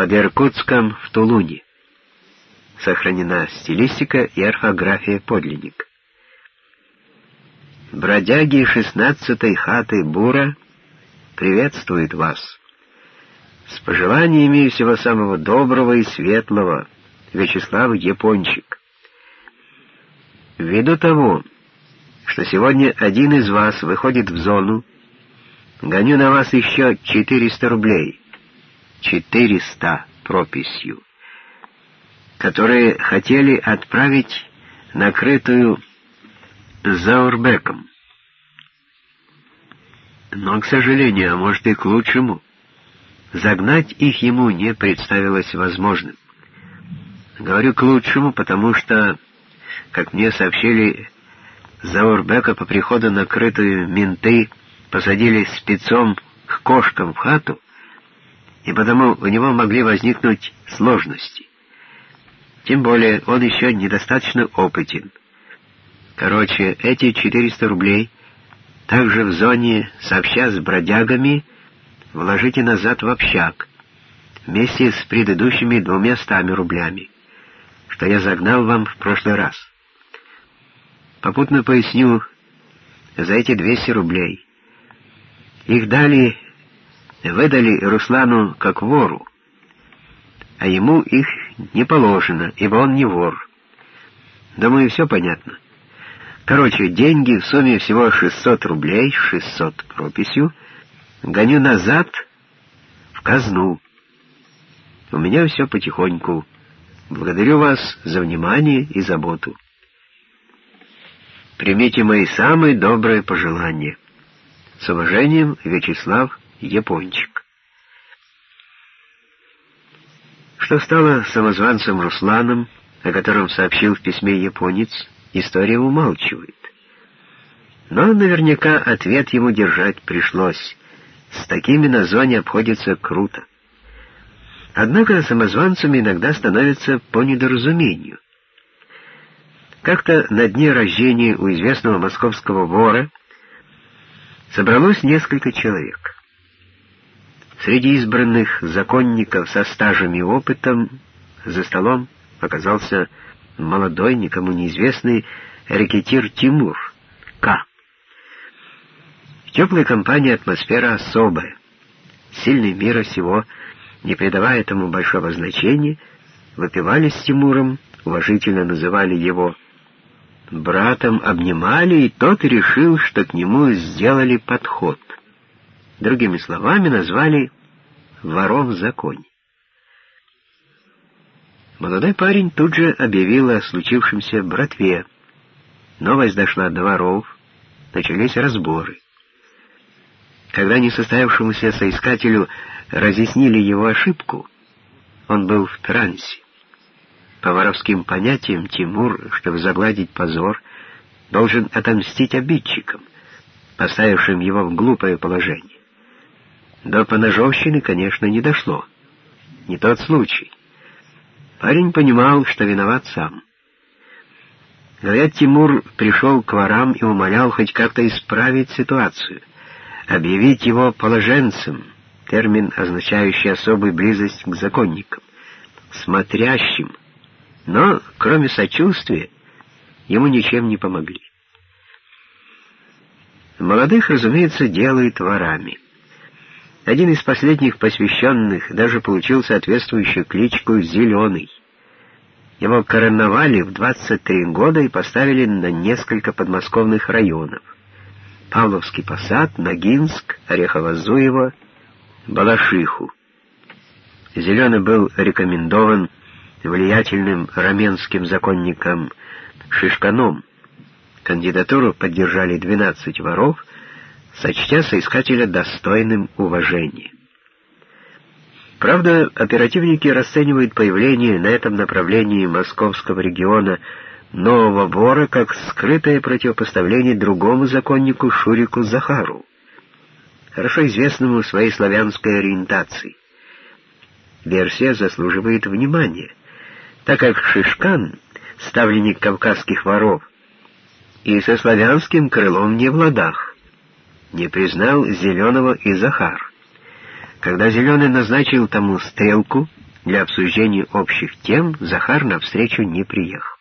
под Иркутском в Тулуне. Сохранена стилистика и орфография подлинник. Бродяги шестнадцатой хаты Бура приветствуют вас. С пожеланиями всего самого доброго и светлого, Вячеслав Япончик. Ввиду того, что сегодня один из вас выходит в зону, гоню на вас еще 400 рублей. 400 прописью, которые хотели отправить накрытую Заурбеком. Но, к сожалению, а может и к лучшему, загнать их ему не представилось возможным. Говорю к лучшему, потому что, как мне сообщили, Заурбека по приходу накрытую менты посадили спецом к кошкам в хату, и потому у него могли возникнуть сложности. Тем более он еще недостаточно опытен. Короче, эти 400 рублей также в зоне, сообща с бродягами, вложите назад в общак, вместе с предыдущими двумя стами рублями, что я загнал вам в прошлый раз. Попутно поясню, за эти 200 рублей. Их дали, выдали Руслану как вору, а ему их не положено, ибо он не вор. Думаю, все понятно. Короче, деньги в сумме всего 600 рублей, 600 прописью, гоню назад в казну. У меня все потихоньку. Благодарю вас за внимание и заботу. Примите мои самые добрые пожелания. С уважением, Вячеслав Япончик. Что стало самозванцем Русланом, о котором сообщил в письме японец, история умалчивает. Но наверняка ответ ему держать пришлось. С такими на зоне обходится круто. Однако самозванцами иногда становятся по недоразумению — как-то на дне рождения у известного московского вора собралось несколько человек. Среди избранных законников со стажем и опытом за столом оказался молодой, никому неизвестный рекетир Тимур, К. В теплой компании атмосфера особая. Сильный мира сего, не придавая этому большого значения, выпивали с Тимуром, уважительно называли его братом обнимали, и тот решил, что к нему сделали подход. Другими словами, назвали вором в законе. Молодой парень тут же объявил о случившемся братве. Новость дошла до воров, начались разборы. Когда несостоявшемуся соискателю разъяснили его ошибку, он был в трансе. По воровским понятиям Тимур, чтобы загладить позор, должен отомстить обидчикам, поставившим его в глупое положение. До поножовщины, конечно, не дошло. Не тот случай. Парень понимал, что виноват сам. Говорят, Тимур пришел к ворам и умолял хоть как-то исправить ситуацию, объявить его положенцем, термин, означающий особую близость к законникам, смотрящим, но, кроме сочувствия, ему ничем не помогли. Молодых, разумеется, делают ворами. Один из последних посвященных даже получил соответствующую кличку «Зеленый». Его короновали в 23 года и поставили на несколько подмосковных районов. Павловский посад, Ногинск, Орехово-Зуево, Балашиху. Зеленый был рекомендован влиятельным раменским законником Шишканом. Кандидатуру поддержали 12 воров, сочтя соискателя достойным уважения. Правда, оперативники расценивают появление на этом направлении московского региона нового вора как скрытое противопоставление другому законнику Шурику Захару, хорошо известному своей славянской ориентации. Версия заслуживает внимания так как Шишкан, ставленник кавказских воров, и со славянским крылом не в ладах, не признал Зеленого и Захар. Когда Зеленый назначил тому стрелку, Для обсуждения общих тем Захар на встречу не приехал.